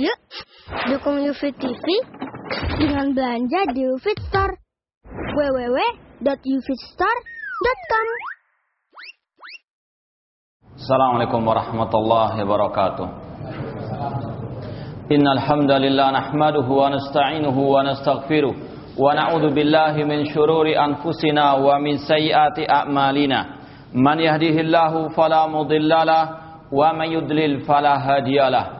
Yuk, dukung UFIT TV dengan belanja di UFIT Store. www.ufitstore.com Assalamualaikum warahmatullahi wabarakatuh. Innal hamdalillah nahmaduhu wa nasta'inuhu wa nastaghfiruh wa na'udzu billahi min shururi anfusina wa min sayyiati a'malina. Man yahdihillahu fala mudhillalah wa man yudlil fala hadiyalah.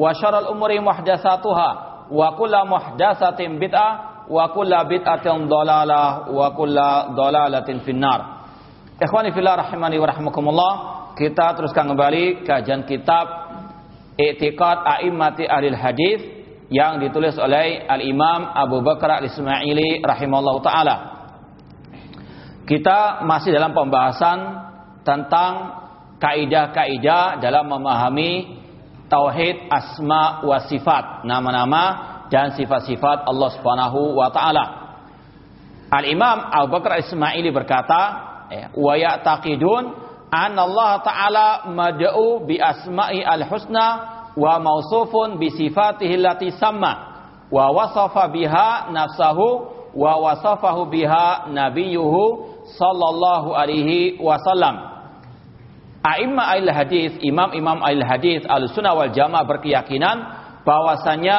wa syarrul umuri muhdatsatuha wa kullu muhdatsatin bid'ah wa kullu bid'atin dhalalah wa kullu dhalalatin finnar. Ikhwani fillah rahimani wa rahmakumullah, kita teruskan kembali kajian kitab I'tiqad A'immati Ahli Hadis yang ditulis oleh Al-Imam Abu Bakar Al-Ismaili rahimallahu taala. Kita masih dalam pembahasan tentang kaidah-kaidah dalam memahami tauhid asma wa sifat, nama-nama dan sifat-sifat Allah Subhanahu wa taala. Al-Imam Abu Bakar Ismaili berkata, ya, wa ya'taqidun an Allah taala mad'u bi asma'i al-husna wa mausufun bi sifatihi allati samma wa wasafa biha nafsahu wa wasafahu biha nabiyuhu sallallahu alaihi wasallam. A'imma al-hadis, imam-imam al-hadis al-sunnah wal jamaah berkeyakinan bahwasanya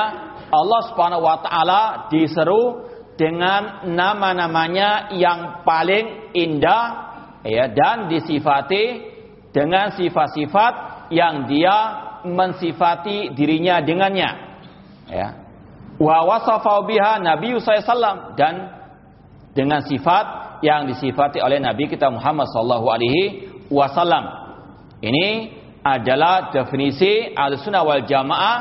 Allah Subhanahu wa taala diseru dengan nama-namanya yang paling indah ya dan disifati dengan sifat-sifat yang dia mensifati dirinya dengannya ya. Wa wasafa biha Nabi sallallahu dan dengan sifat yang disifati oleh Nabi kita Muhammad sallallahu alaihi wasallam ini adalah definisi al-sunnah wal jamaah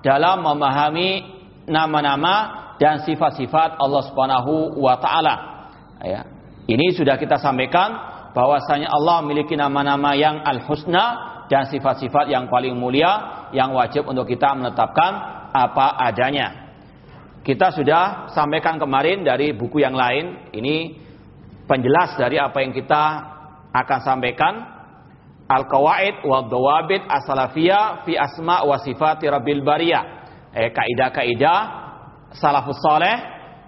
dalam memahami nama-nama dan sifat-sifat Allah Subhanahu wa taala. Ya. Ini sudah kita sampaikan bahwasanya Allah memiliki nama-nama yang al-husna dan sifat-sifat yang paling mulia yang wajib untuk kita menetapkan apa adanya. Kita sudah sampaikan kemarin dari buku yang lain, ini penjelas dari apa yang kita akan sampaikan. Al-Qawaid wa Dawabit As-Salafiyah fi Asma wa Sifati Rabbil Bariyah. Eh, kaidah-kaidah salafus saleh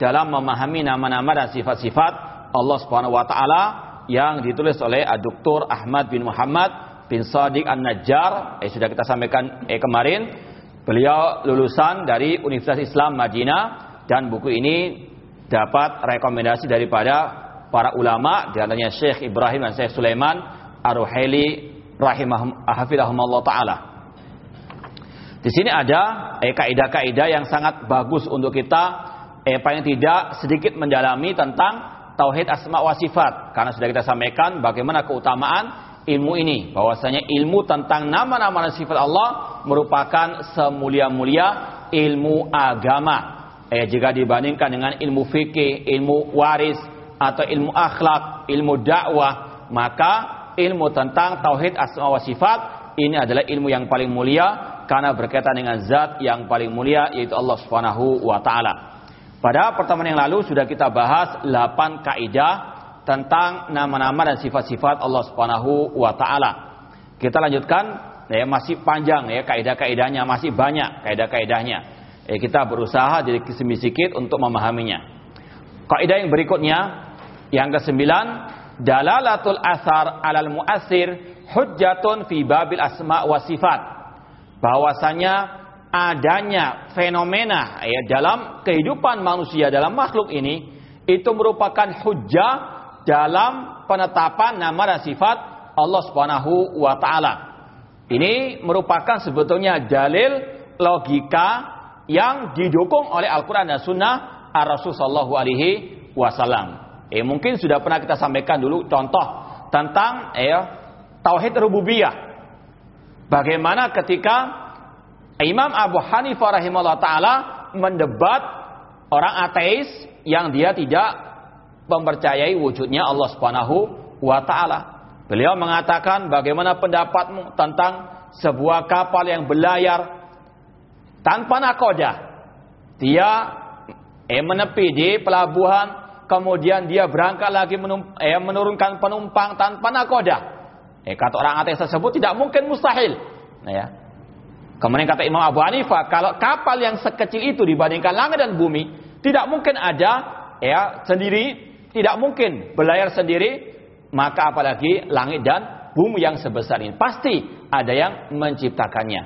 dalam memahami nama-nama dan sifat-sifat Allah Subhanahu wa taala yang ditulis oleh Dr. Ahmad bin Muhammad bin Sadiq An-Najjar. Eh, sudah kita sampaikan eh, kemarin. Beliau lulusan dari Universitas Islam Madinah dan buku ini dapat rekomendasi daripada para ulama di antaranya Syekh Ibrahim dan Syekh Sulaiman Ar-Ruhaili rahimahumullah taala. Di sini ada eh, kaidah-kaidah yang sangat bagus untuk kita eh, paling tidak sedikit mendalami tentang tauhid asma wa sifat. Karena sudah kita sampaikan bagaimana keutamaan ilmu ini. Bahwasanya ilmu tentang nama-nama dan sifat Allah merupakan semulia-mulia ilmu agama. Eh, jika dibandingkan dengan ilmu fikih, ilmu waris atau ilmu akhlak, ilmu dakwah maka ilmu tentang tauhid asma wa sifat ini adalah ilmu yang paling mulia karena berkaitan dengan zat yang paling mulia yaitu Allah Subhanahu wa taala. Pada pertemuan yang lalu sudah kita bahas 8 kaidah tentang nama-nama dan sifat-sifat Allah Subhanahu wa taala. Kita lanjutkan ya masih panjang ya kaidah-kaidahnya masih banyak kaidah-kaidahnya. Ya, kita berusaha jadi sedikit untuk memahaminya. Kaidah yang berikutnya yang kesembilan dalalatul asar alal muasir hujjatun fi babil asma wa sifat bahwasanya adanya fenomena ya dalam kehidupan manusia dalam makhluk ini itu merupakan hujah dalam penetapan nama dan sifat Allah Subhanahu wa taala. Ini merupakan sebetulnya dalil logika yang didukung oleh Al-Qur'an dan Sunnah Ar-Rasul sallallahu alaihi wasallam. Eh mungkin sudah pernah kita sampaikan dulu contoh tentang eh tauhid rububiyah. Bagaimana ketika Imam Abu Hanifah rahimahullah taala mendebat orang ateis yang dia tidak mempercayai wujudnya Allah Subhanahu wa taala. Beliau mengatakan bagaimana pendapatmu tentang sebuah kapal yang berlayar tanpa nakoda. Dia eh, menepi di pelabuhan, kemudian dia berangkat lagi eh, menurunkan penumpang tanpa nakoda. Eh, kata orang ateis tersebut tidak mungkin mustahil. Nah, ya. Kemudian kata Imam Abu Hanifah, kalau kapal yang sekecil itu dibandingkan langit dan bumi, tidak mungkin ada ya sendiri, tidak mungkin berlayar sendiri, maka apalagi langit dan bumi yang sebesar ini. Pasti ada yang menciptakannya.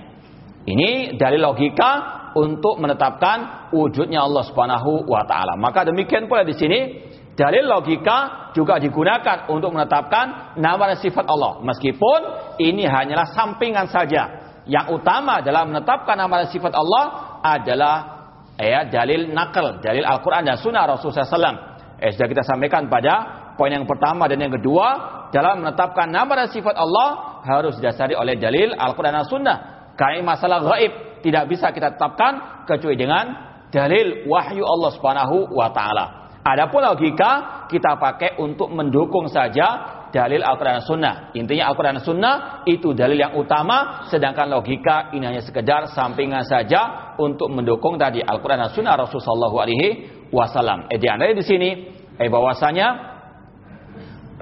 Ini dari logika untuk menetapkan wujudnya Allah Subhanahu wa taala. Maka demikian pula di sini dalil logika juga digunakan untuk menetapkan nama dan sifat Allah. Meskipun ini hanyalah sampingan saja yang utama dalam menetapkan nama dan sifat Allah adalah ya dalil nakal, dalil Al-Quran dan Sunnah Rasulullah SAW. Eh, sudah kita sampaikan pada poin yang pertama dan yang kedua dalam menetapkan nama dan sifat Allah harus didasari oleh dalil Al-Quran dan Sunnah. Karena masalah gaib tidak bisa kita tetapkan kecuali dengan dalil wahyu Allah Subhanahu wa taala. Adapun logika kita pakai untuk mendukung saja dalil Al-Quran dan Sunnah. Intinya Al-Quran dan Sunnah itu dalil yang utama, sedangkan logika ini hanya sekedar sampingan saja untuk mendukung tadi Al-Quran dan Sunnah Rasulullah Alaihi Wasallam. Eh, di di sini, eh, bahwasanya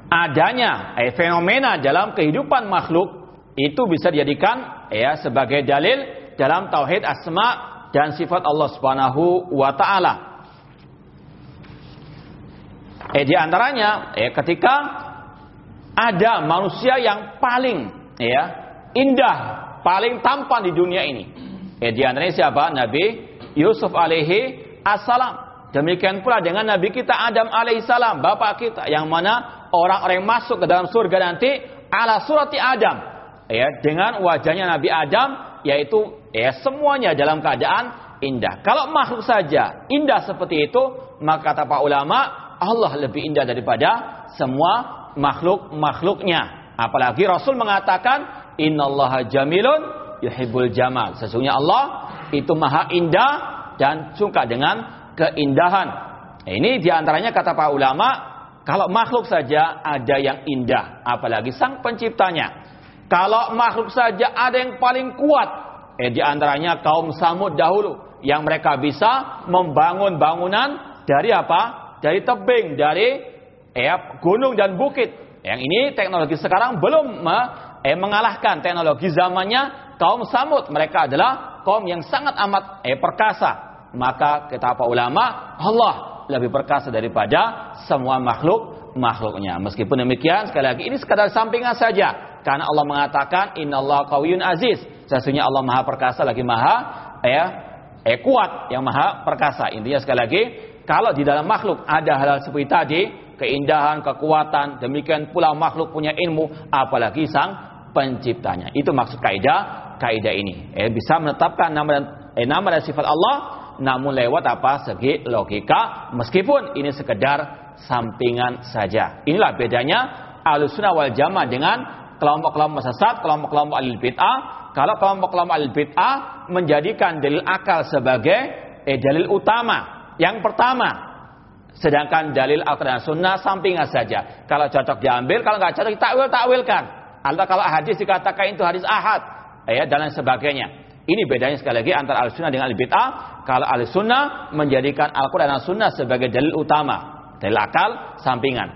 adanya eh, fenomena dalam kehidupan makhluk itu bisa dijadikan ya sebagai dalil dalam tauhid asma dan sifat Allah Subhanahu wa taala. Eh di antaranya eh ketika ada manusia yang paling ya indah, paling tampan di dunia ini. Ya, di antaranya siapa? Nabi Yusuf alaihi assalam. Demikian pula dengan Nabi kita Adam alaihi salam, bapak kita yang mana orang-orang masuk ke dalam surga nanti ala surati Adam. Ya, dengan wajahnya Nabi Adam yaitu ya semuanya dalam keadaan indah. Kalau makhluk saja indah seperti itu, maka kata para ulama Allah lebih indah daripada semua makhluk-makhluknya. Apalagi Rasul mengatakan innallaha jamilun yuhibbul jamal. Sesungguhnya Allah itu maha indah dan suka dengan keindahan. Ini di antaranya kata para ulama, kalau makhluk saja ada yang indah, apalagi sang penciptanya. Kalau makhluk saja ada yang paling kuat, eh di antaranya kaum Samud dahulu yang mereka bisa membangun bangunan dari apa? Dari tebing, dari ya, gunung dan bukit. Yang ini teknologi sekarang belum eh, mengalahkan teknologi zamannya kaum Samud. Mereka adalah kaum yang sangat amat eh, perkasa. Maka kata apa ulama, Allah lebih perkasa daripada semua makhluk makhluknya. Meskipun demikian, sekali lagi ini sekadar sampingan saja. Karena Allah mengatakan, Inna Allah kawiyun aziz. Sesungguhnya Allah maha perkasa lagi maha ya, eh, kuat yang maha perkasa. Intinya sekali lagi, kalau di dalam makhluk ada hal-hal seperti tadi, keindahan, kekuatan, demikian pula makhluk punya ilmu, apalagi sang penciptanya. Itu maksud kaidah kaidah ini. Eh, bisa menetapkan nama dan eh, nama dan sifat Allah namun lewat apa segi logika meskipun ini sekedar sampingan saja. Inilah bedanya Ahlussunnah wal Jamaah dengan kelompok-kelompok sesat, kelompok-kelompok alil bid'ah. Kalau kelompok-kelompok alil bid'ah menjadikan dalil akal sebagai eh, dalil utama. Yang pertama, Sedangkan dalil Al-Quran Sunnah sampingan saja. Kalau cocok diambil, kalau nggak cocok takwil takwilkan. Atau kalau hadis dikatakan itu hadis ahad, ya dan lain sebagainya. Ini bedanya sekali lagi antara Al-Sunnah dengan Al-Bid'ah. Kalau Al-Sunnah menjadikan Al-Quran dan Sunnah sebagai dalil utama. Dalil akal, sampingan.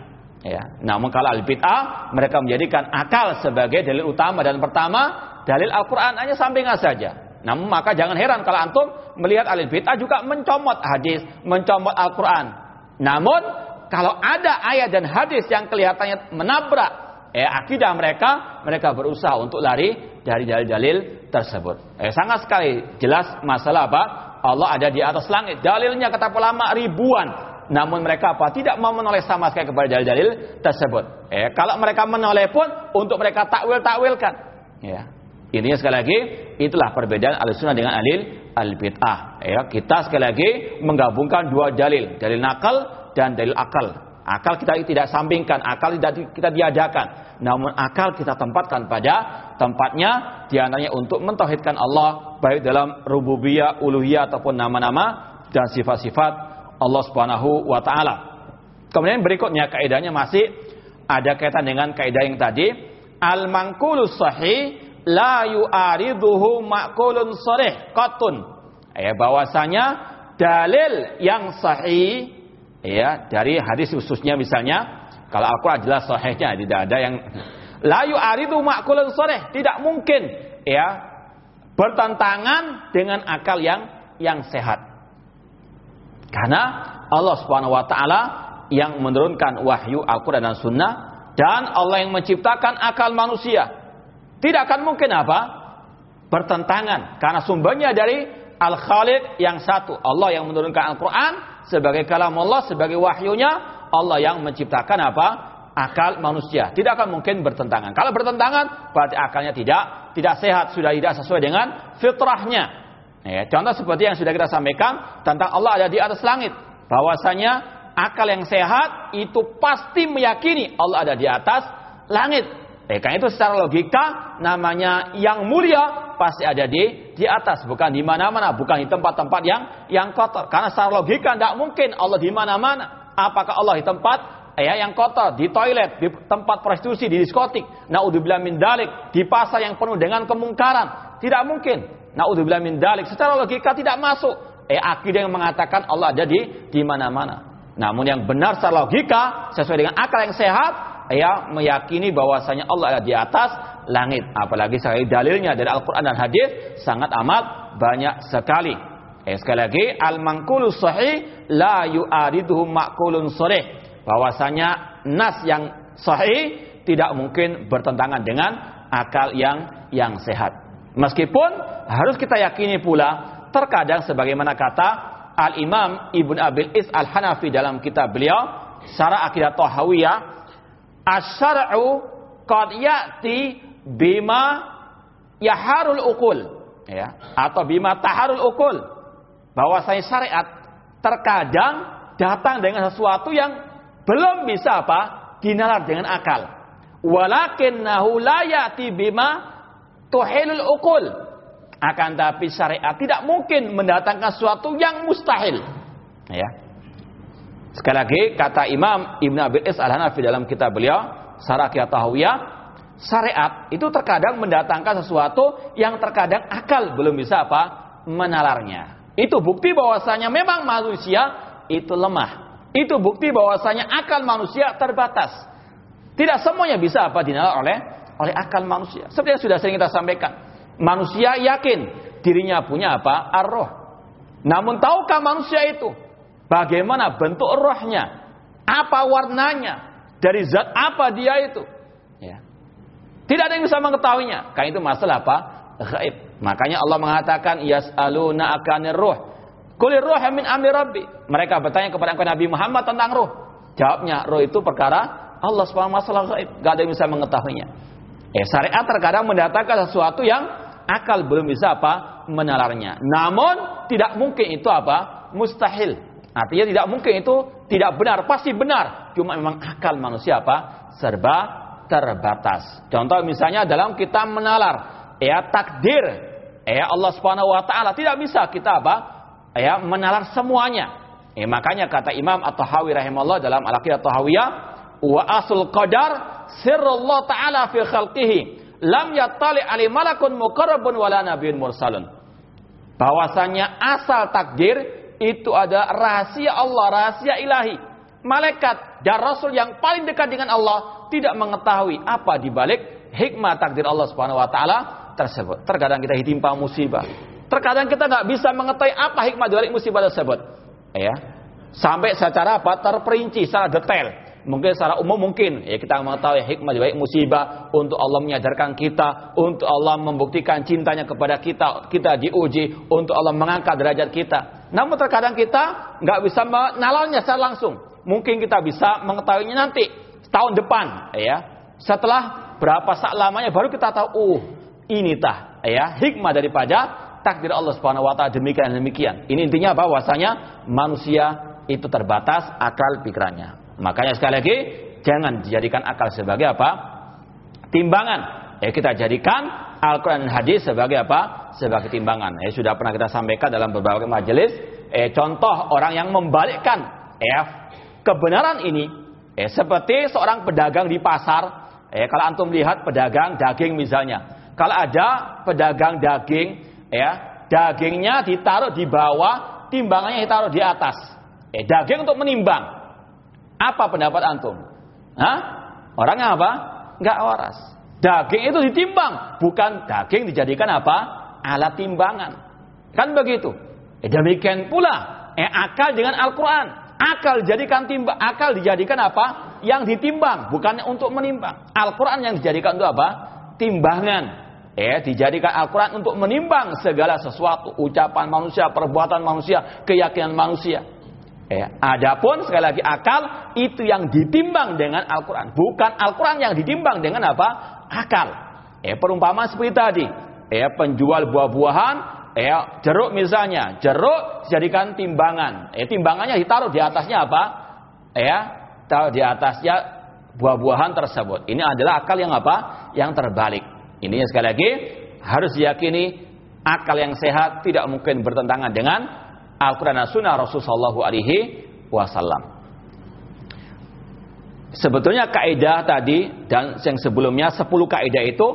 Ya. Namun kalau Al-Bid'ah, mereka menjadikan akal sebagai dalil utama. Dan pertama, dalil Al-Quran hanya sampingan saja. Namun maka jangan heran kalau antum melihat Al-Bid'ah juga mencomot hadis, mencomot Al-Quran. Namun kalau ada ayat dan hadis yang kelihatannya menabrak eh, akidah mereka, mereka berusaha untuk lari dari dalil-dalil tersebut. Eh, sangat sekali jelas masalah apa? Allah ada di atas langit. Dalilnya kata ulama ribuan. Namun mereka apa? Tidak mau menoleh sama sekali kepada dalil-dalil tersebut. Eh, kalau mereka menoleh pun untuk mereka takwil-takwilkan. Ya. Ini sekali lagi itulah perbedaan al-sunnah dengan alil al-bid'ah. Ya, kita sekali lagi menggabungkan dua dalil, dalil nakal dan dalil akal. Akal kita tidak sampingkan, akal tidak kita diadakan. Namun akal kita tempatkan pada tempatnya di antaranya untuk mentauhidkan Allah baik dalam rububiyah, uluhiyah ataupun nama-nama dan sifat-sifat Allah Subhanahu wa taala. Kemudian berikutnya kaidahnya masih ada kaitan dengan kaidah yang tadi al manqulus sahih la yu'ariduhu maqulun sharih qatun. Ya bahwasanya dalil yang sahih ya dari hadis khususnya misalnya kalau Al-Qur'an jelas sahihnya tidak ada yang la yu'aridu ma'qulun sahih tidak mungkin ya bertentangan dengan akal yang yang sehat karena Allah Subhanahu wa taala yang menurunkan wahyu Al-Qur'an dan Sunnah dan Allah yang menciptakan akal manusia tidak akan mungkin apa bertentangan karena sumbernya dari Al-Khaliq yang satu Allah yang menurunkan Al-Quran sebagai kalam Allah, sebagai wahyunya, Allah yang menciptakan apa? Akal manusia. Tidak akan mungkin bertentangan. Kalau bertentangan, berarti akalnya tidak tidak sehat, sudah tidak sesuai dengan fitrahnya. Ya, contoh seperti yang sudah kita sampaikan tentang Allah ada di atas langit. Bahwasanya akal yang sehat itu pasti meyakini Allah ada di atas langit. Eh, karena itu secara logika namanya yang mulia pasti ada di di atas, bukan di mana-mana, bukan di tempat-tempat yang yang kotor. Karena secara logika tidak mungkin Allah di mana-mana. Apakah Allah di tempat ya yang kotor, di toilet, di tempat prostitusi, di diskotik, naudzubillah min dalik, di pasar yang penuh dengan kemungkaran. Tidak mungkin. Naudzubillah min dalik. Secara logika tidak masuk. Eh akidah yang mengatakan Allah ada di di mana-mana. Namun yang benar secara logika sesuai dengan akal yang sehat ya meyakini bahwasanya Allah ada di atas langit. Apalagi sekali dalilnya dari Al-Qur'an dan hadis sangat amat banyak sekali. Eh, sekali lagi al-manqulu sahih la yu'ariduhu maqulun sahih. Bahwasanya nas yang sahih tidak mungkin bertentangan dengan akal yang yang sehat. Meskipun harus kita yakini pula terkadang sebagaimana kata Al-Imam Ibn Abil Is Al-Hanafi dalam kitab beliau Syarah Akidah Tahawiyah Asyara'u qad ya'ti bima yaharul ukul ya atau bima taharul ukul bahwasanya syariat terkadang datang dengan sesuatu yang belum bisa apa? Dinalar dengan akal. Walakinnahu la ya'ti bima tuhilul ukul akan tapi syariat tidak mungkin mendatangkan sesuatu yang mustahil. Ya Sekali lagi kata Imam Ibn Abi Is Al-Hanafi dalam kitab beliau Sarakiyah Tahawiyah syariat itu terkadang mendatangkan sesuatu yang terkadang akal belum bisa apa menalarnya. Itu bukti bahwasanya memang manusia itu lemah. Itu bukti bahwasanya akal manusia terbatas. Tidak semuanya bisa apa dinalar oleh oleh akal manusia. Seperti yang sudah sering kita sampaikan. Manusia yakin dirinya punya apa? Ar-roh. Namun tahukah manusia itu Bagaimana bentuk rohnya? Apa warnanya? Dari zat apa dia itu? Ya. Tidak ada yang bisa mengetahuinya. Karena itu masalah apa? Gaib. Makanya Allah mengatakan yas'aluna akanir ruh. Kulir ruh min amri rabbi. Mereka bertanya kepada Nabi Muhammad tentang ruh. Jawabnya, ruh itu perkara Allah SWT masalah gaib. Gak ada yang bisa mengetahuinya. Eh, syariat terkadang mendatangkan sesuatu yang akal belum bisa apa menalarnya. Namun tidak mungkin itu apa mustahil. Artinya tidak mungkin itu tidak benar, pasti benar. Cuma memang akal manusia apa? Serba terbatas. Contoh misalnya dalam kita menalar ya takdir ya Allah Subhanahu wa taala tidak bisa kita apa? Ya menalar semuanya. Ya, makanya kata Imam At-Tahawi rahimahullah dalam Al-Aqidah Tahawiyah, wa asul qadar sirrullah taala fi khalqihi lam yattali ali malakun muqarrabun wala nabiyyun mursalun. Bahwasanya asal takdir itu ada rahasia Allah, rahasia ilahi. Malaikat dan Rasul yang paling dekat dengan Allah tidak mengetahui apa di balik hikmah takdir Allah Subhanahu wa taala tersebut. Terkadang kita ditimpa musibah. Terkadang kita nggak bisa mengetahui apa hikmah di balik musibah tersebut. Ya. Sampai secara apa terperinci, secara detail. Mungkin secara umum mungkin ya kita mengetahui hikmah baik musibah untuk Allah menyadarkan kita, untuk Allah membuktikan cintanya kepada kita, kita diuji, untuk Allah mengangkat derajat kita. Namun terkadang kita nggak bisa menalonnya secara langsung. Mungkin kita bisa mengetahuinya nanti tahun depan, ya. Setelah berapa saat lamanya baru kita tahu, oh ini tah, ya hikmah daripada takdir Allah Subhanahu Wa Taala demikian demikian. Ini intinya? Bahwasanya manusia itu terbatas akal pikirannya. Makanya sekali lagi jangan dijadikan akal sebagai apa? Timbangan. Ya kita jadikan Al-Quran dan hadis sebagai apa? Sebagai timbangan. Ya sudah pernah kita sampaikan dalam beberapa majelis. Eh, contoh orang yang membalikkan eh, kebenaran ini. Eh, seperti seorang pedagang di pasar. Eh, kalau antum lihat pedagang daging misalnya. Kalau ada pedagang daging, ya dagingnya ditaruh di bawah, timbangannya ditaruh di atas. Eh, daging untuk menimbang. Apa pendapat antum? Hah? Orangnya apa? Enggak waras. Daging itu ditimbang, bukan daging dijadikan apa? Alat timbangan. Kan begitu. Eh, demikian pula eh, akal dengan Al-Quran. Akal dijadikan timbang, akal dijadikan apa? Yang ditimbang, bukan untuk menimbang. Al-Quran yang dijadikan itu apa? Timbangan. Eh, dijadikan Al-Quran untuk menimbang segala sesuatu, ucapan manusia, perbuatan manusia, keyakinan manusia. Ya. Adapun sekali lagi akal itu yang ditimbang dengan Al-Quran, bukan Al-Quran yang ditimbang dengan apa? Akal. Ya, perumpamaan seperti tadi. Ya, penjual buah-buahan, ya, jeruk misalnya, jeruk dijadikan timbangan. Ya, timbangannya ditaruh di atasnya apa? Ya, taruh di atasnya buah-buahan tersebut. Ini adalah akal yang apa? Yang terbalik. Ini sekali lagi harus diyakini akal yang sehat tidak mungkin bertentangan dengan Al-Quran dan Sunnah Rasulullah Alaihi Wasallam. Sebetulnya kaidah tadi dan yang sebelumnya 10 kaidah itu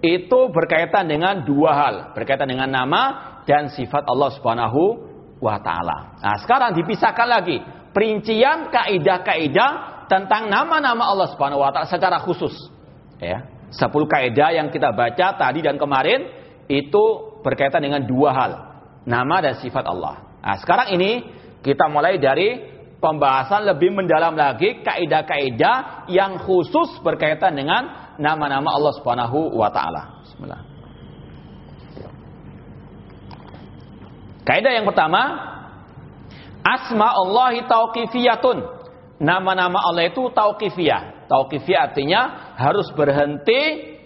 itu berkaitan dengan dua hal, berkaitan dengan nama dan sifat Allah Subhanahu wa taala. Nah, sekarang dipisahkan lagi perincian kaidah-kaidah tentang nama-nama Allah Subhanahu wa taala secara khusus. Ya. 10 kaidah yang kita baca tadi dan kemarin itu berkaitan dengan dua hal, nama dan sifat Allah. Nah, sekarang ini kita mulai dari pembahasan lebih mendalam lagi kaidah-kaidah yang khusus berkaitan dengan nama-nama Allah Subhanahu wa taala. Bismillah. Kaidah yang pertama, asma Allah tauqifiyatun. Nama-nama Allah itu tauqifiyah. Tauqifiyah artinya harus berhenti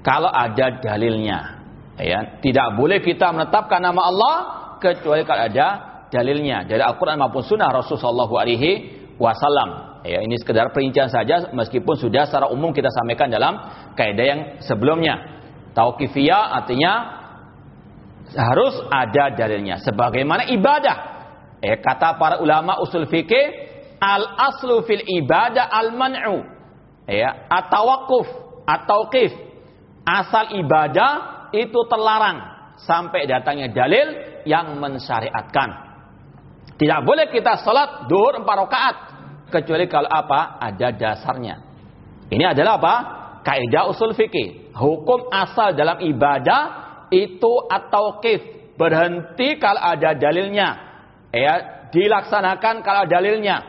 kalau ada dalilnya. Ya, tidak boleh kita menetapkan nama Allah kecuali kalau ada dalilnya dari Al-Quran maupun Sunnah Rasulullah Alaihi Wasallam. Ya, ini sekedar perincian saja meskipun sudah secara umum kita sampaikan dalam kaidah yang sebelumnya. Tauqifiyah artinya harus ada dalilnya sebagaimana ibadah. Eh, kata para ulama usul fikih al aslu fil ibadah al man'u. Ya, at-tawaqquf, at-tauqif. Asal ibadah itu terlarang sampai datangnya dalil yang mensyariatkan. Tidak boleh kita sholat duhur empat rakaat kecuali kalau apa ada dasarnya. Ini adalah apa? Kaidah usul fikih. Hukum asal dalam ibadah itu atau kif berhenti kalau ada dalilnya. Ya, dilaksanakan kalau dalilnya.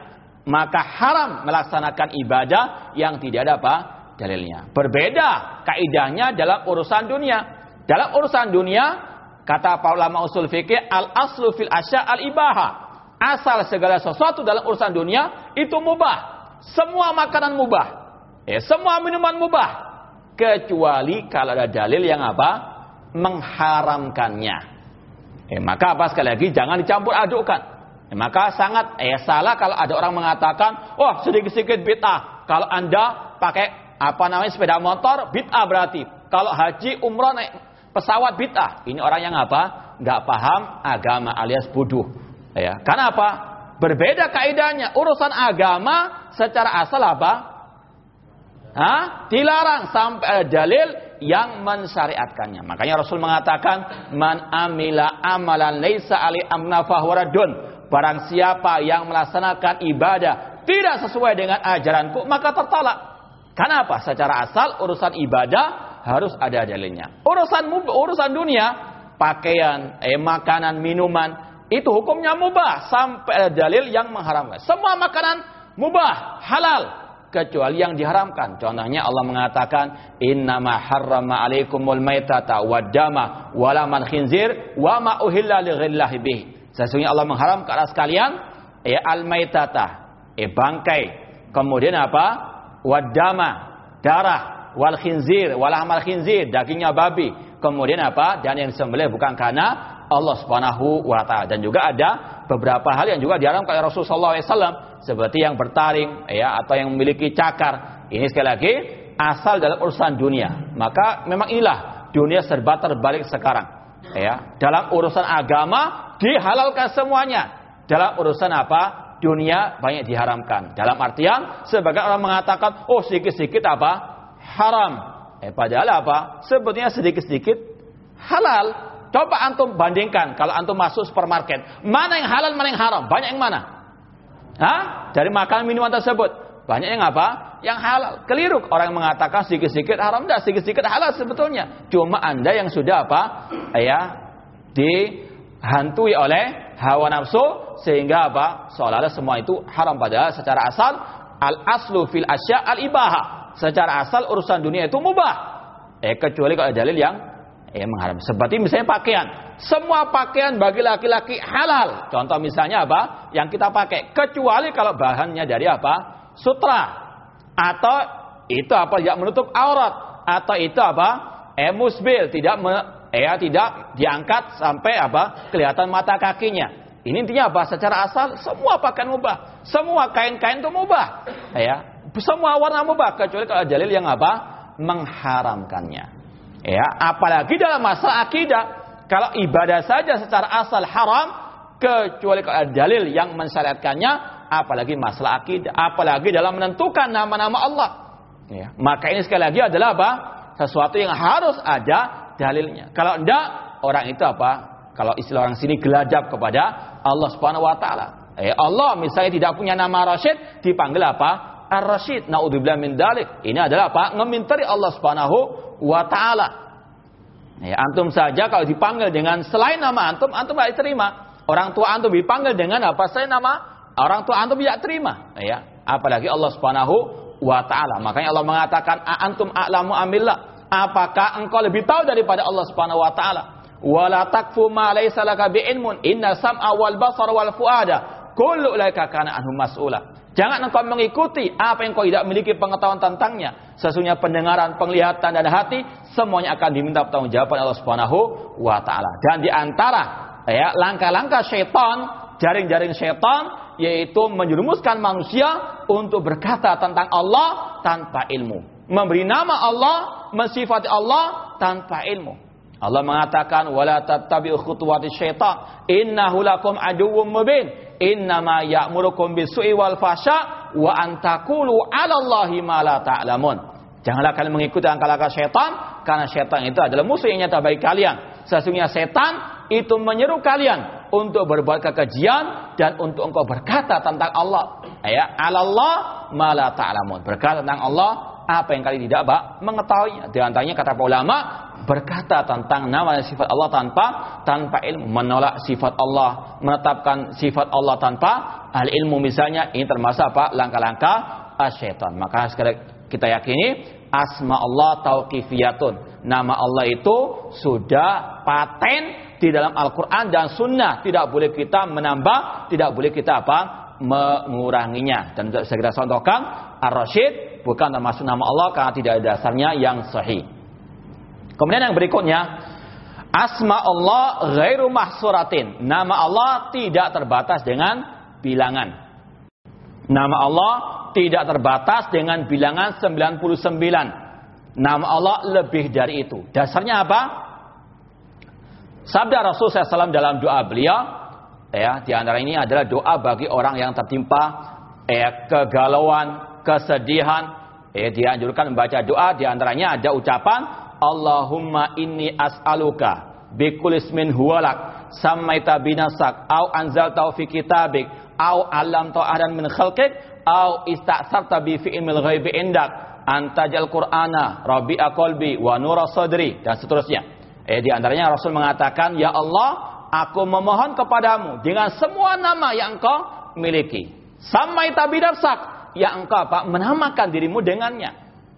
Maka haram melaksanakan ibadah yang tidak ada apa? dalilnya. Berbeda kaidahnya dalam urusan dunia. Dalam urusan dunia Kata para ulama usul fikih, al aslu fil asya al ibaha. Asal segala sesuatu dalam urusan dunia itu mubah. Semua makanan mubah. Ya, semua minuman mubah. Kecuali kalau ada dalil yang apa? Mengharamkannya. Ya, maka apa sekali lagi jangan dicampur adukkan. Ya, maka sangat eh salah kalau ada orang mengatakan, wah oh, sedikit-sedikit bid'ah. Kalau anda pakai apa namanya sepeda motor, bid'ah berarti. Kalau haji umroh naik pesawat bid'ah. Ini orang yang apa? Gak paham agama alias bodoh. Ya. Karena apa? Berbeda kaidahnya. Urusan agama secara asal apa? Hah? Dilarang sampai ada dalil yang mensyariatkannya. Makanya Rasul mengatakan, "Man amila amalan laisa ali amna fahuradun." Barang siapa yang melaksanakan ibadah tidak sesuai dengan ajaranku, maka tertolak. Kenapa? Secara asal urusan ibadah harus ada dalilnya. Urusan urusan dunia, pakaian, eh, makanan, minuman, itu hukumnya mubah sampai ada dalil yang mengharamkan. Semua makanan mubah, halal kecuali yang diharamkan. Contohnya Allah mengatakan innama harrama alaikumul maitata waddama walaman khinzir wa ma uhilla li ghairillahi bih. Sesungguhnya Allah mengharamkan atas kalian ya al maitata, eh bangkai. Kemudian apa? Waddama, darah, wal khinzir, walamal khinzir, dagingnya babi. Kemudian apa? Dan yang disembelih bukan karena Allah Subhanahu wa taala dan juga ada beberapa hal yang juga diharamkan oleh Rasulullah SAW seperti yang bertaring ya atau yang memiliki cakar. Ini sekali lagi asal dalam urusan dunia. Maka memang inilah dunia serba terbalik sekarang. Ya, dalam urusan agama dihalalkan semuanya. Dalam urusan apa? Dunia banyak diharamkan. Dalam artian sebagai orang mengatakan, "Oh, sedikit-sedikit apa? Haram." Eh padahal apa? Sebetulnya sedikit-sedikit halal. Coba antum bandingkan kalau antum masuk supermarket, mana yang halal, mana yang haram? Banyak yang mana? Hah? Dari makanan minuman tersebut. Banyak yang apa? Yang halal. Keliru orang yang mengatakan sedikit-sedikit haram, tidak sedikit-sedikit halal sebetulnya. Cuma Anda yang sudah apa? Ya, dihantui oleh hawa nafsu sehingga apa? Seolah-olah semua itu haram padahal secara asal al aslu fil asya al ibaha. Secara asal urusan dunia itu mubah. Eh kecuali kalau dalil yang ya mengharam. Seperti misalnya pakaian. Semua pakaian bagi laki-laki halal. Contoh misalnya apa? Yang kita pakai. Kecuali kalau bahannya dari apa? Sutra. Atau itu apa? Tidak menutup aurat. Atau itu apa? Emusbil. Tidak me, ya, tidak diangkat sampai apa? Kelihatan mata kakinya. Ini intinya apa? Secara asal semua pakaian mubah. Semua kain-kain itu mubah. Ya. Semua warna mubah. Kecuali kalau dalil yang apa? Mengharamkannya. Ya, apalagi dalam masalah akidah. Kalau ibadah saja secara asal haram, kecuali kalau ada dalil yang mensyariatkannya, apalagi masalah akidah, apalagi dalam menentukan nama-nama Allah. Ya, maka ini sekali lagi adalah apa? Sesuatu yang harus ada dalilnya. Kalau tidak, orang itu apa? Kalau istilah orang sini gelajap kepada Allah Subhanahu wa taala. Eh, Allah misalnya tidak punya nama Rasyid, dipanggil apa? Ar-Rasyid. Naudzubillah min dalik. Ini adalah apa? Ngemintari Allah Subhanahu wa taala. Ya, antum saja kalau dipanggil dengan selain nama antum, antum tidak terima. Orang tua antum dipanggil dengan apa selain nama orang tua antum tidak terima. Ya, apalagi Allah Subhanahu wa taala. Makanya Allah mengatakan antum a'lamu amillah. Apakah engkau lebih tahu daripada Allah Subhanahu wa taala? Wala takfu ma laysa laka bi'ilmun. Inna sam'a wal basar wal fuada kullu ulaika kana anhum mas'ula. Jangan engkau mengikuti apa yang kau tidak memiliki pengetahuan tentangnya. Sesungguhnya pendengaran, penglihatan dan hati semuanya akan diminta pertanggungjawaban Allah Subhanahu wa taala. Dan di antara ya langkah-langkah syaitan, jaring-jaring syaitan yaitu menjerumuskan manusia untuk berkata tentang Allah tanpa ilmu. Memberi nama Allah, mensifati Allah tanpa ilmu. Allah mengatakan wala tattabi'u khutuwati syaitan innahu lakum aduwwum mubin innama ya'murukum bisu'i wal fasha wa antakulu 'ala Allahi ma la ta'lamun. Janganlah kalian mengikuti langkah-langkah setan karena setan itu adalah musuh yang nyata bagi kalian. Sesungguhnya setan itu menyeru kalian untuk berbuat kekejian dan untuk engkau berkata tentang Allah. Ya, Allah ma la ta'lamun. Berkata tentang Allah apa yang kalian tidak mengetahui. Di antaranya kata ulama berkata tentang nama dan sifat Allah tanpa tanpa ilmu, menolak sifat Allah, menetapkan sifat Allah tanpa al ilmu misalnya ini termasuk apa? langkah-langkah asyaitan. Maka sekali kita yakini asma Allah tauqifiyatun. Nama Allah itu sudah paten di dalam Al-Qur'an dan sunnah, tidak boleh kita menambah, tidak boleh kita apa? menguranginya. Dan saya contohkan Ar-Rasyid bukan termasuk nama Allah karena tidak ada dasarnya yang sahih. Kemudian yang berikutnya, asma Allah ghairu mahsuratin. Nama Allah tidak terbatas dengan bilangan. Nama Allah tidak terbatas dengan bilangan 99. Nama Allah lebih dari itu. Dasarnya apa? Sabda Rasul SAW dalam doa beliau, ya, di antara ini adalah doa bagi orang yang tertimpa ya, kegalauan, kesedihan. Ya, dianjurkan membaca doa, di antaranya ada ucapan Allahumma inni as'aluka bikul ismin huwalak sammaita binasak au anzalta fi kitabik au alam ta'adan min khalqik au ista'sarta bi fi ilmil ghaibi indak antajal qur'ana rabi'a qalbi wa nura sadri dan seterusnya eh di antaranya Rasul mengatakan ya Allah aku memohon kepadamu dengan semua nama yang engkau miliki sammaita binafsak yang engkau apa? Menamakan dirimu dengannya.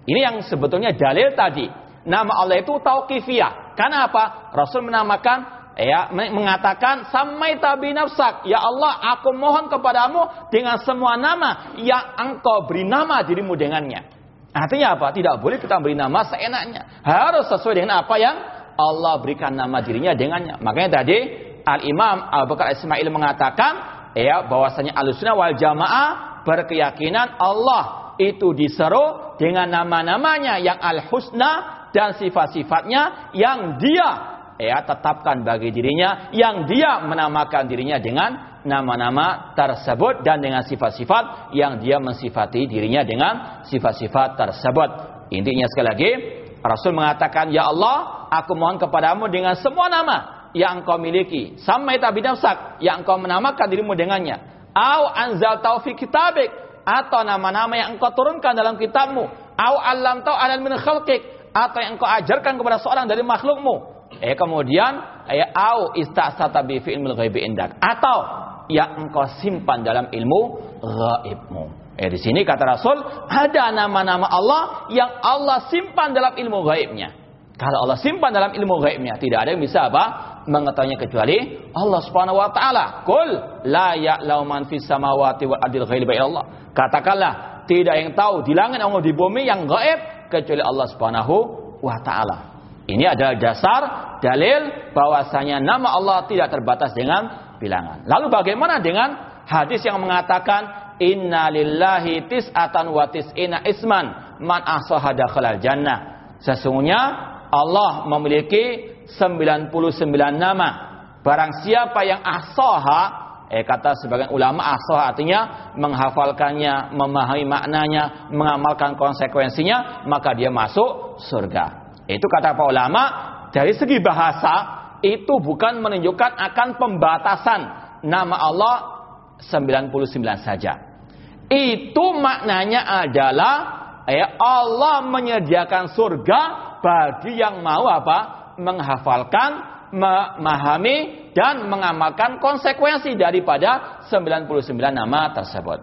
Ini yang sebetulnya dalil tadi. Nama Allah itu tauqifiyah. Karena apa? Rasul menamakan ya mengatakan samai tabi nafsak ya Allah aku mohon kepadamu dengan semua nama yang engkau beri nama dirimu dengannya. Artinya apa? Tidak boleh kita beri nama seenaknya. Harus sesuai dengan apa yang Allah berikan nama dirinya dengannya. Makanya tadi Al Imam Abu Bakar Ismail mengatakan ya bahwasanya Ahlussunnah wal Jamaah berkeyakinan Allah itu diseru dengan nama-namanya yang al-husna dan sifat-sifatnya yang dia ya tetapkan bagi dirinya yang dia menamakan dirinya dengan nama-nama tersebut dan dengan sifat-sifat yang dia mensifati dirinya dengan sifat-sifat tersebut. Intinya sekali lagi, Rasul mengatakan, "Ya Allah, aku mohon kepadamu dengan semua nama yang engkau miliki, sampai tabi nafsak yang engkau menamakan dirimu dengannya, au anzal taufik kitabik atau nama-nama yang engkau turunkan dalam kitabmu, au alam tau alal min khalqik atau yang engkau ajarkan kepada seorang dari makhlukmu, Eh kemudian eh au istasata bi fi ilmil ghaibi indak atau yang engkau simpan dalam ilmu gaibmu. Eh di sini kata Rasul ada nama-nama Allah yang Allah simpan dalam ilmu gaibnya. Kalau Allah simpan dalam ilmu gaibnya, tidak ada yang bisa apa? Mengetahuinya kecuali Allah Subhanahu wa taala. Qul la ya'lamu man fis samawati wal ardi ghaiba Allah. Katakanlah, tidak yang tahu di langit maupun di bumi yang gaib kecuali Allah Subhanahu wa taala. Ini adalah dasar dalil bahwasanya nama Allah tidak terbatas dengan bilangan. Lalu bagaimana dengan hadis yang mengatakan Inna lillahi tis'atan wa tis'ina isman man ahsaha dakhalal jannah. Sesungguhnya Allah memiliki 99 nama. Barang siapa yang ahsaha Eh kata sebagian ulama ahsaha artinya menghafalkannya, memahami maknanya, mengamalkan konsekuensinya, maka dia masuk surga. Itu kata para ulama, dari segi bahasa itu bukan menunjukkan akan pembatasan nama Allah 99 saja. Itu maknanya adalah ya Allah menyediakan surga bagi yang mau apa? menghafalkan, memahami dan mengamalkan konsekuensi daripada 99 nama tersebut.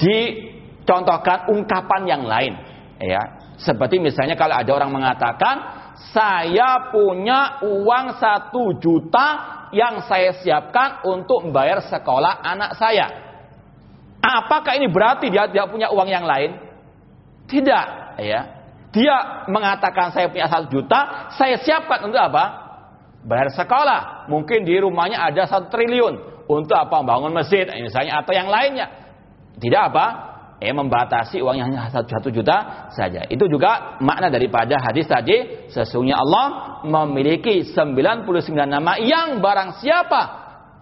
Dicontohkan ungkapan yang lain, ya. Seperti misalnya kalau ada orang mengatakan, saya punya uang satu juta yang saya siapkan untuk membayar sekolah anak saya. Apakah ini berarti dia tidak punya uang yang lain? Tidak, ya. Dia mengatakan saya punya satu juta, saya siapkan untuk apa? Bayar sekolah. Mungkin di rumahnya ada satu triliun untuk apa? Bangun masjid, misalnya atau yang lainnya. Tidak apa? eh membatasi uangnya hanya satu juta saja. Itu juga makna daripada hadis tadi. Sesungguhnya Allah memiliki 99 nama yang barang siapa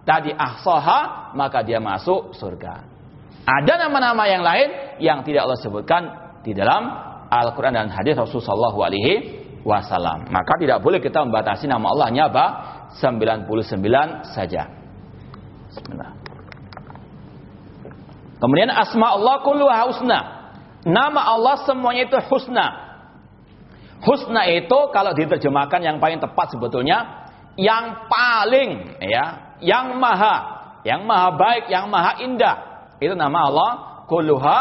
tadi ahsoha maka dia masuk surga. Ada nama-nama yang lain yang tidak Allah sebutkan di dalam Al-Quran dan hadis Rasulullah Alaihi Wasallam. Maka tidak boleh kita membatasi nama Allahnya apa? 99 saja. Kemudian asma Allah kulluha husna. Nama Allah semuanya itu husna. Husna itu kalau diterjemahkan yang paling tepat sebetulnya yang paling ya, yang maha, yang maha baik, yang maha indah. Itu nama Allah kulluha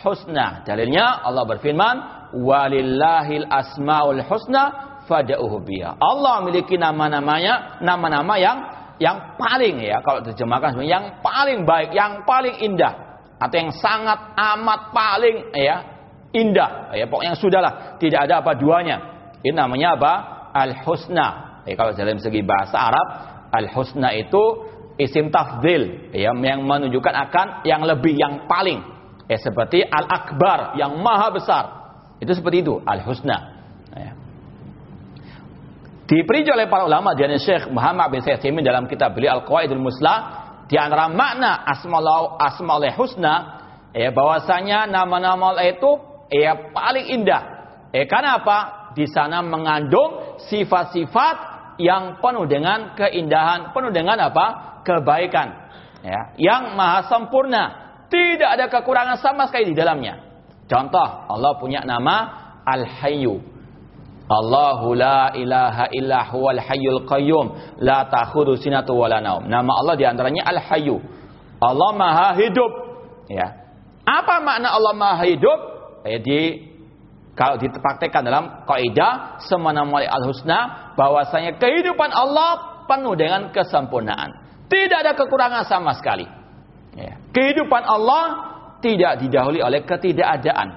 husna. Dalilnya Allah berfirman, "Walillahil asmaul husna fad'uhu biha." Allah memiliki nama-namanya, nama-nama yang yang paling ya kalau terjemahkan yang paling baik, yang paling indah. Atau yang sangat amat paling ya indah. Ya pokoknya sudahlah tidak ada apa duanya. Ini namanya apa? Al husna ya, kalau dalam segi bahasa Arab al husna itu isim tafdil ya yang menunjukkan akan yang lebih yang paling. Ya seperti al akbar yang maha besar itu seperti itu al husna ya. diperinci oleh para ulama dari Syekh Muhammad bin Sayyid dalam kitab beliau Al Qawaidul Muslah di antara makna asmaul asmaul husna ya bahwasanya nama-nama Allah itu ya paling indah. Eh karena apa? Di sana mengandung sifat-sifat yang penuh dengan keindahan, penuh dengan apa? kebaikan. Ya, yang maha sempurna, tidak ada kekurangan sama sekali di dalamnya. Contoh, Allah punya nama Al-Hayyu. Allahu la ilaha illa huwal hayyul qayyum la ta'khudhu sinatu wala naum. Nama Allah di antaranya Al Hayyu. Allah Maha hidup. Ya. Apa makna Allah Maha Hidup? Eh, di kalau dipraktekkan dalam kaidah semua nama al-husna bahwasanya kehidupan Allah penuh dengan kesempurnaan. Tidak ada kekurangan sama sekali. Ya. Kehidupan Allah tidak didahului oleh ketidakadaan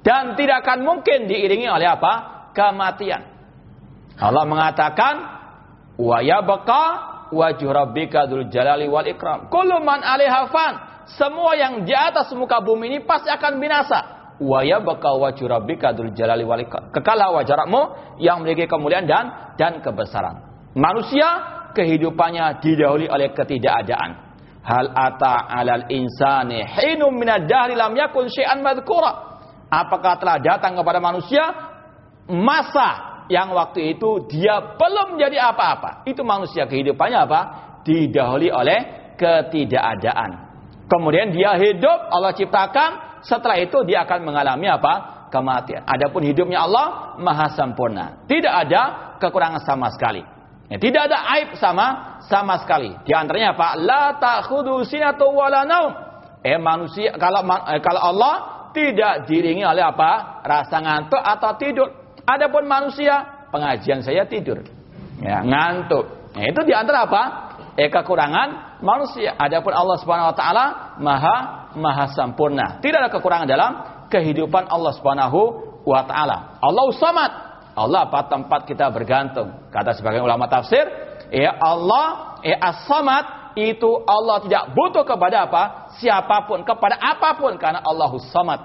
dan tidak akan mungkin diiringi oleh apa? kematian. Allah mengatakan wa yabqa wajhu rabbika dzul jalali wal ikram. Kullu man fan. Semua yang di atas muka bumi ini pasti akan binasa wa yabqa wajhu rabbika dzul jalali wal ikram. Kekalah wajahmu yang memiliki kemuliaan dan dan kebesaran. Manusia kehidupannya didahului oleh ketidakadaan. Hal ata alal insani hinum minad dahri lam yakun syai'an madhkura. Apakah telah datang kepada manusia masa yang waktu itu dia belum menjadi apa-apa. Itu manusia kehidupannya apa? Didahului oleh ketidakadaan. Kemudian dia hidup, Allah ciptakan, setelah itu dia akan mengalami apa? Kematian. Adapun hidupnya Allah maha sempurna. Tidak ada kekurangan sama sekali. Ya, tidak ada aib sama sama sekali. Di antaranya apa? La ta'khudhu sinatu wala naum. Eh manusia kalau eh, kalau Allah tidak diringi oleh apa? Rasa ngantuk atau tidur. Adapun manusia, pengajian saya tidur. Ya, ngantuk. Nah, itu di antara apa? Eh kekurangan manusia. Adapun Allah Subhanahu wa taala Maha maha sempurna. Tidak ada kekurangan dalam kehidupan Allah Subhanahu wa taala. Allah Samad. Allah apa tempat kita bergantung. Kata sebagian ulama tafsir, ya Allah, ya As-Samad itu Allah tidak butuh kepada apa? Siapa pun, kepada apa pun karena Allah Samad.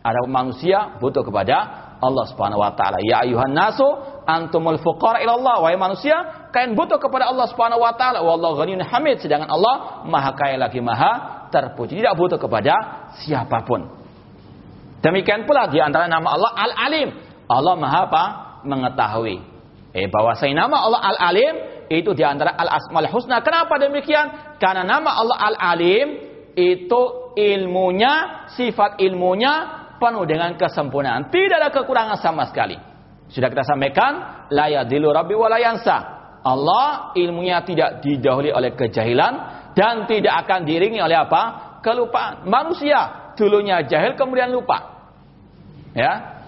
Ada manusia butuh kepada Allah Subhanahu wa taala. Ya ayuhan nasu antumul fuqara ila Allah. Wahai manusia, kalian butuh kepada Allah Subhanahu wa taala. Wallahu ghaniyyun hamid. Sedangkan Allah Maha kaya lagi Maha terpuji, tidak butuh kepada siapa pun. Demikian pula di antara nama Allah Al-Alim. Allah Maha apa? Mengetahui. Eh bahwa saya nama Allah Al-Alim itu di antara Al-Asmaul Husna. Kenapa demikian? Karena nama Allah Al-Alim itu ilmunya, sifat ilmunya penuh dengan kesempurnaan. Tidak ada kekurangan sama sekali. Sudah kita sampaikan, la yadilu rabbi wa Allah ilmunya tidak didahului oleh kejahilan, dan tidak akan diringi oleh apa? Kelupaan. Manusia dulunya jahil kemudian lupa. Ya.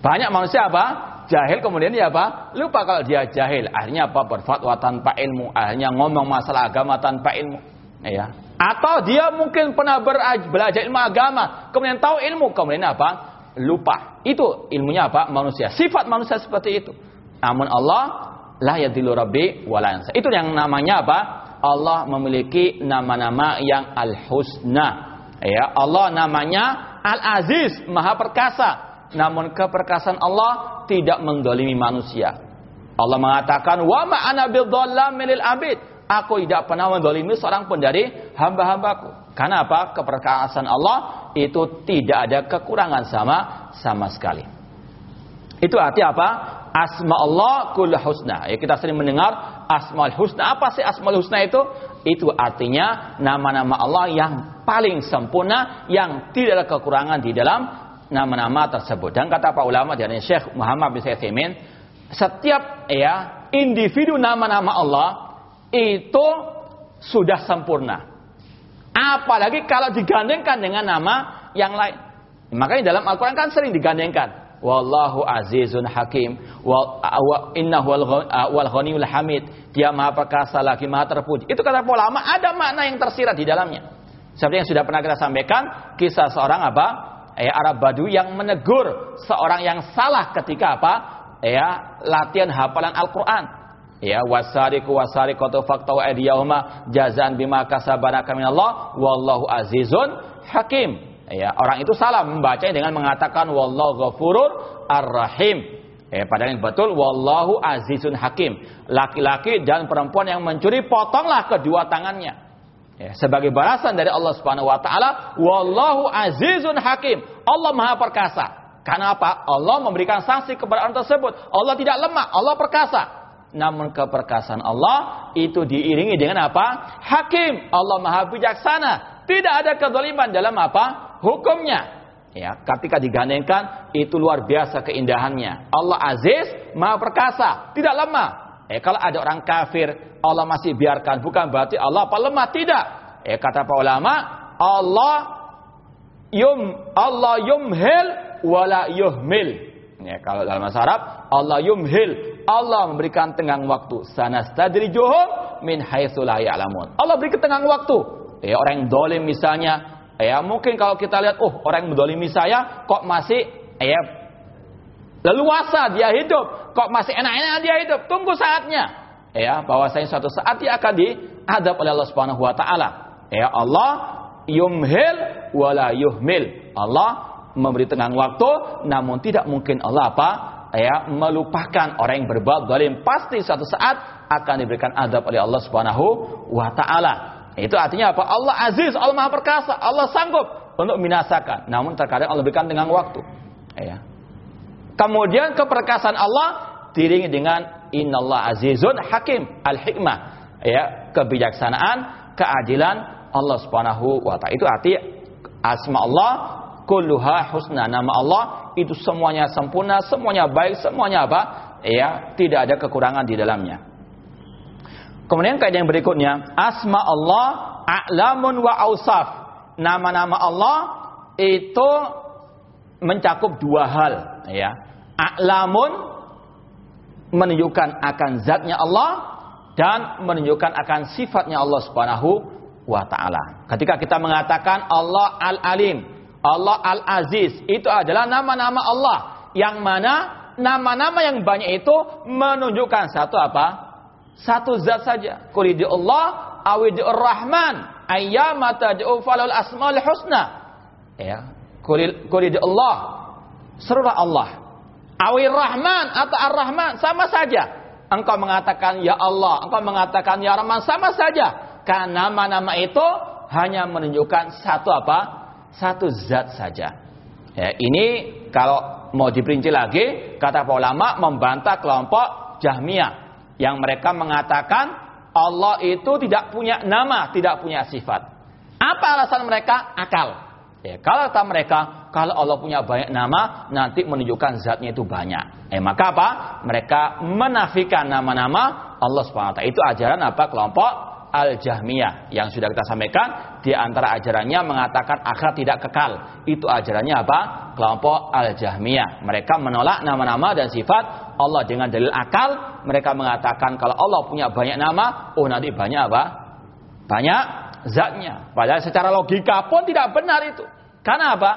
Banyak manusia apa? Jahil kemudian dia apa? Lupa kalau dia jahil. Akhirnya apa? Berfatwa tanpa ilmu. Akhirnya ngomong masalah agama tanpa ilmu. Ya. Atau dia mungkin pernah belajar ilmu agama, kemudian tahu ilmu, kemudian apa? Lupa. Itu ilmunya apa? Manusia. Sifat manusia seperti itu. Namun Allah lah yadilu rabbi walansa. Itu yang namanya apa? Allah memiliki nama-nama yang al-husna. Ya, Allah namanya Al-Aziz, Maha Perkasa. Namun keperkasaan Allah tidak mendolimi manusia. Allah mengatakan, "Wa ma ana lil abid." Aku tidak pernah mendolimi seorang pun dari hamba-hambaku. Karena apa? Keperkasaan Allah itu tidak ada kekurangan sama sama sekali. Itu arti apa? Asma Allah kul husna. Ya, kita sering mendengar Asmaul Husna. Apa sih Asmaul Husna itu? Itu artinya nama-nama Allah yang paling sempurna yang tidak ada kekurangan di dalam nama-nama tersebut. Dan kata para ulama dari Syekh Muhammad bin Sayyid setiap ya individu nama-nama Allah itu sudah sempurna. Apalagi kalau digandengkan dengan nama yang lain. Makanya dalam Al-Quran kan sering digandengkan. Wallahu azizun hakim. Wa, wa innahu wal hamid. Dia maha perkasa lagi maha terpuji. Itu kata ulama ada makna yang tersirat di dalamnya. Seperti yang sudah pernah kita sampaikan, kisah seorang apa? Eh, Arab Badu yang menegur seorang yang salah ketika apa? Ya, latihan hafalan Al-Qur'an. Ya, wasariku wasariqatu faqtu aydiyahuma jazaan bima kasabana minallah wallahu azizun hakim. Ya, orang itu salah membacanya dengan mengatakan wallahu ghafurur ar-rahim. Eh, padahal yang betul wallahu azizun hakim. Laki-laki dan perempuan yang mencuri potonglah kedua tangannya. Ya, sebagai balasan dari Allah Subhanahu wa taala, wallahu azizun hakim. Allah Maha perkasa. Karena apa? Allah memberikan sanksi kepada orang tersebut. Allah tidak lemah, Allah perkasa. Namun keperkasaan Allah itu diiringi dengan apa? Hakim. Allah Maha bijaksana. Tidak ada kezaliman dalam apa? hukumnya. Ya, ketika digandengkan itu luar biasa keindahannya. Allah aziz, maha perkasa, tidak lemah. Eh, kalau ada orang kafir, Allah masih biarkan, bukan berarti Allah apa lemah, tidak. Eh, kata para ulama, Allah yum Allah yumhil wala yuhmil. Ya, kalau dalam bahasa Arab, Allah yumhil. Allah memberikan tenggang waktu. Sanastadrijuhum min haitsu la ya'lamun. Allah beri tenggang waktu. Ya, orang yang dolim misalnya, ya mungkin kalau kita lihat, oh orang yang mendolimi saya kok masih ya leluasa dia hidup, kok masih enak-enak dia hidup. Tunggu saatnya. Ya, bahwasanya suatu saat dia akan diadab oleh Allah Subhanahu wa taala. Ya, Allah yumhil wala yuhmil. Allah memberi tenggang waktu, namun tidak mungkin Allah apa? Ya, melupakan orang yang berbuat zalim. Pasti suatu saat akan diberikan adab oleh Allah Subhanahu wa taala. Itu artinya apa? Allah aziz, Allah maha perkasa, Allah sanggup untuk binasakan. Namun terkadang Allah berikan tenggang waktu. Ya. Kemudian keperkasaan Allah diringi dengan innallah azizun hakim al-hikmah. Ya, kebijaksanaan, keadilan Allah Subhanahu wa taala. Itu arti asma Allah kulluha husna. Nama Allah itu semuanya sempurna, semuanya baik, semuanya apa? Ya, tidak ada kekurangan di dalamnya. Kemudian kaidah yang berikutnya, asma Allah a'lamun wa ausaf. Nama-nama Allah itu mencakup dua hal, ya. A'lamun menunjukkan akan zatnya Allah dan menunjukkan akan sifatnya Allah Subhanahu wa taala. Ketika kita mengatakan Allah Al-Alim, Allah Al-Aziz itu adalah nama-nama Allah yang mana nama-nama yang banyak itu menunjukkan satu apa? Satu zat saja. Qul Allah awidur rahman ayyama tad'u falal asmaul husna. Ya. Qul Allah serulah Allah. Awir Rahman atau Ar-Rahman sama saja. Engkau mengatakan ya Allah, engkau mengatakan ya Rahman sama saja. Karena nama-nama itu hanya menunjukkan satu apa? satu zat saja. Ya, ini kalau mau diperinci lagi, kata para ulama membantah kelompok Jahmiyah yang mereka mengatakan Allah itu tidak punya nama, tidak punya sifat. Apa alasan mereka? Akal. Ya, kalau kata mereka, kalau Allah punya banyak nama, nanti menunjukkan zatnya itu banyak. Eh, maka apa? Mereka menafikan nama-nama Allah SWT. Itu ajaran apa? Kelompok Al-Jahmiyah yang sudah kita sampaikan di antara ajarannya mengatakan akhirat tidak kekal. Itu ajarannya apa? Kelompok Al-Jahmiyah. Mereka menolak nama-nama dan sifat Allah dengan dalil akal. Mereka mengatakan kalau Allah punya banyak nama, oh nanti banyak apa? Banyak zatnya. Padahal secara logika pun tidak benar itu. Karena apa?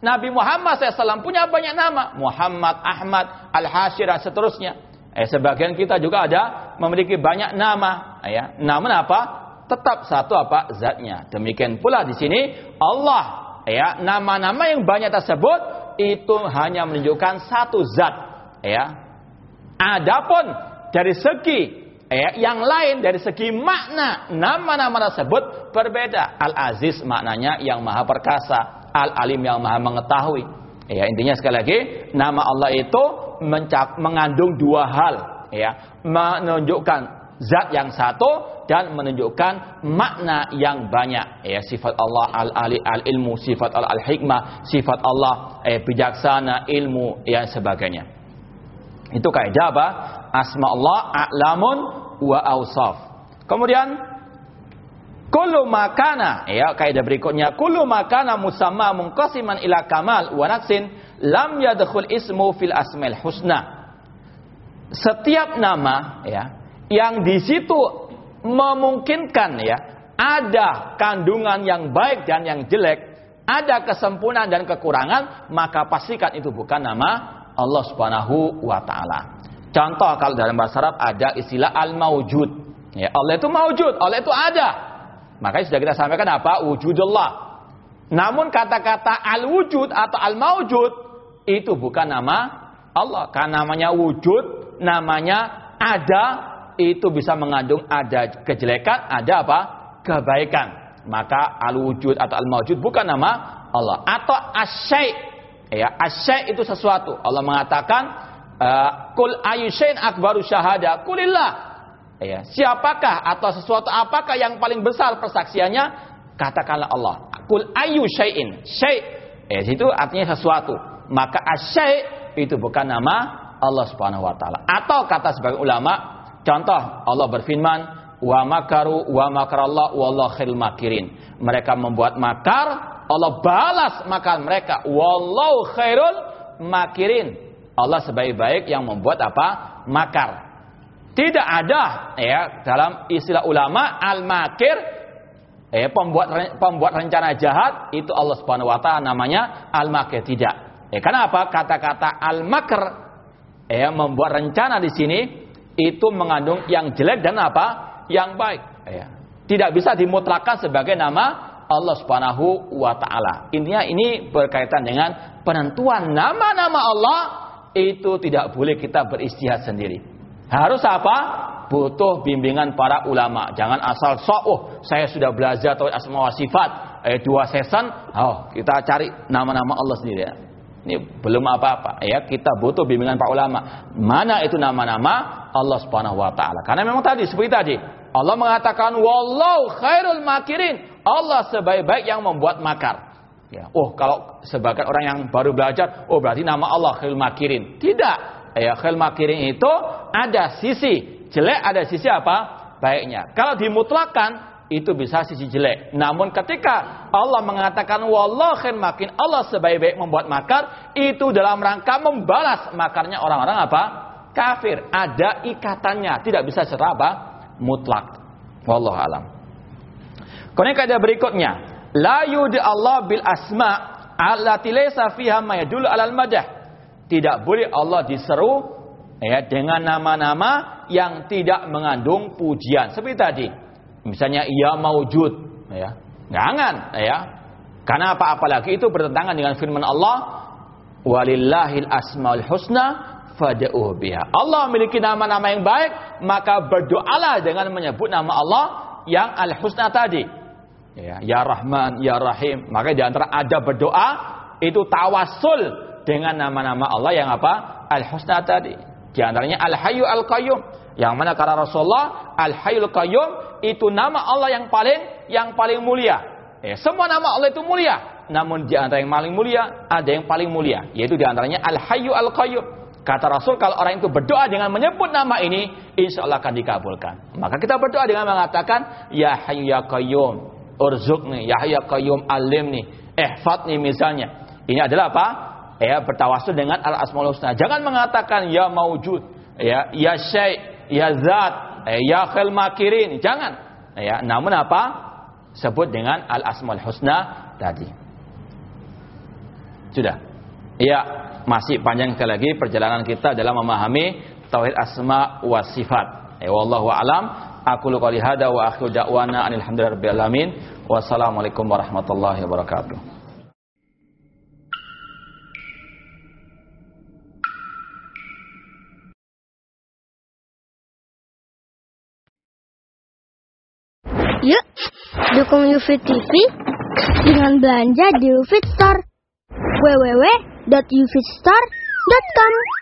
Nabi Muhammad SAW punya banyak nama. Muhammad, Ahmad, Al-Hashir dan seterusnya. Eh, sebagian kita juga ada memiliki banyak nama, ya. Namun apa? Tetap satu apa? Zatnya. Demikian pula di sini Allah, ya. Nama-nama yang banyak tersebut itu hanya menunjukkan satu zat, ya. Adapun dari segi ya, yang lain dari segi makna nama-nama tersebut berbeda. Al-Aziz maknanya yang maha perkasa, Al-Alim yang maha mengetahui. Ya, intinya sekali lagi nama Allah itu mencap, mengandung dua hal ya menunjukkan zat yang satu dan menunjukkan makna yang banyak ya sifat Allah al ali al ilmu sifat Allah al hikmah sifat Allah eh, bijaksana ilmu yang sebagainya itu kaidah apa asma Allah a'lamun wa ausaf kemudian Kullu makana ya kaidah berikutnya kullu makana musamma munqasiman ila kamal wa naqsin lam yadkhul ismu fil asmail husna. Setiap nama ya yang di situ memungkinkan ya ada kandungan yang baik dan yang jelek, ada kesempurnaan dan kekurangan, maka pastikan itu bukan nama Allah Subhanahu wa taala. Contoh kalau dalam bahasa Arab ada istilah al-maujud. Ya, Allah itu maujud, Allah itu ada. Makanya sudah kita sampaikan apa? Wujudullah. Namun kata-kata al-wujud atau al-maujud itu bukan nama Allah. Karena namanya wujud, namanya ada, itu bisa mengandung ada kejelekan, ada apa? Kebaikan. Maka al-wujud atau al-mawjud bukan nama Allah. Atau asyai. Ya, asyai itu sesuatu. Allah mengatakan, eh, Kul ayushain akbaru syahada. Kulillah. Ya, siapakah atau sesuatu apakah yang paling besar persaksiannya? Katakanlah Allah. Kul ayu syai'in. Syai' ya, itu artinya sesuatu maka asyai itu bukan nama Allah Subhanahu wa taala. Atau kata sebagai ulama, contoh Allah berfirman, "Wa makaru wa makarallah wallahu khairul makirin." Mereka membuat makar Allah balas makan mereka. Wallahu khairul makirin. Allah sebaik-baik yang membuat apa? Makar. Tidak ada ya dalam istilah ulama al-makir eh pembuat pembuat rencana jahat itu Allah Subhanahu wa taala namanya al-makir tidak. Eh kenapa kata-kata al-makr eh membuat rencana di sini itu mengandung yang jelek dan apa? yang baik. Eh, tidak bisa dimutlakan sebagai nama Allah Subhanahu wa taala. Intinya ini berkaitan dengan penentuan nama-nama Allah itu tidak boleh kita beristihad sendiri. Harus apa? Butuh bimbingan para ulama. Jangan asal sok, oh saya sudah belajar tauhid asma wa sifat. Eh, dua season, oh kita cari nama-nama Allah sendiri ya. Ini belum apa-apa ya. Kita butuh bimbingan para ulama. Mana itu nama-nama Allah Subhanahu wa taala. Karena memang tadi seperti tadi, Allah mengatakan wallahu khairul makirin. Allah sebaik-baik yang membuat makar. Ya. Oh, kalau sebagian orang yang baru belajar, oh berarti nama Allah khairul makirin. Tidak. Ya, khairul makirin itu ada sisi jelek, ada sisi apa? Baiknya. Kalau dimutlakan itu bisa sisi jelek. Namun ketika Allah mengatakan wallahu khair makin Allah sebaik-baik membuat makar itu dalam rangka membalas makarnya orang-orang apa? kafir. Ada ikatannya, tidak bisa secara mutlak. Wallahu alam. Kemudian kaidah berikutnya, la yudi Allah bil asma allati laysa fiha ma yadullu alal madah. Tidak boleh Allah diseru ya dengan nama-nama yang tidak mengandung pujian. Seperti tadi. Misalnya ia maujud ya. Jangan ya. Karena apa apalagi itu bertentangan dengan firman Allah walillahil asmaul husna fad'uhu biha. Allah memiliki nama-nama yang baik, maka berdoalah dengan menyebut nama Allah yang al-husna tadi. Ya, ya Rahman, ya Rahim. Maka di antara ada berdoa itu tawasul dengan nama-nama Allah yang apa? Al-husna tadi. Di antaranya Al-Hayyu Al-Qayyum. Yang mana kata Rasulullah, Al-Hayyul Qayyum itu nama Allah yang paling yang paling mulia. Ya, semua nama Allah itu mulia. Namun di antara yang paling mulia, ada yang paling mulia. Yaitu di antaranya Al-Hayyu Al-Qayyum. Kata Rasul, kalau orang itu berdoa dengan menyebut nama ini, insya Allah akan dikabulkan. Maka kita berdoa dengan mengatakan, Ya Hayyu Ya Qayyum, Urzukni, Ya Hayyu Ya Qayyum, Alimni, nih misalnya. Ini adalah apa? Ya, bertawasul dengan Al-Asmaul Husna. Jangan mengatakan, Ya Maujud, Ya, Ya Syekh, Ya Zat, Ya Khil Makirin. Jangan. Ya, namun apa? Sebut dengan Al-Asmaul Husna tadi. Sudah. Ya, masih panjang sekali lagi perjalanan kita dalam memahami tauhid asma wa sifat. Ya wallahu alam. Aku qouli hada wa akhiru da'wana alhamdulillahi alamin. Wassalamualaikum warahmatullahi wabarakatuh. Yuk, dukung UFIT TV dengan belanja di UFIT Store. www www.uvstar.com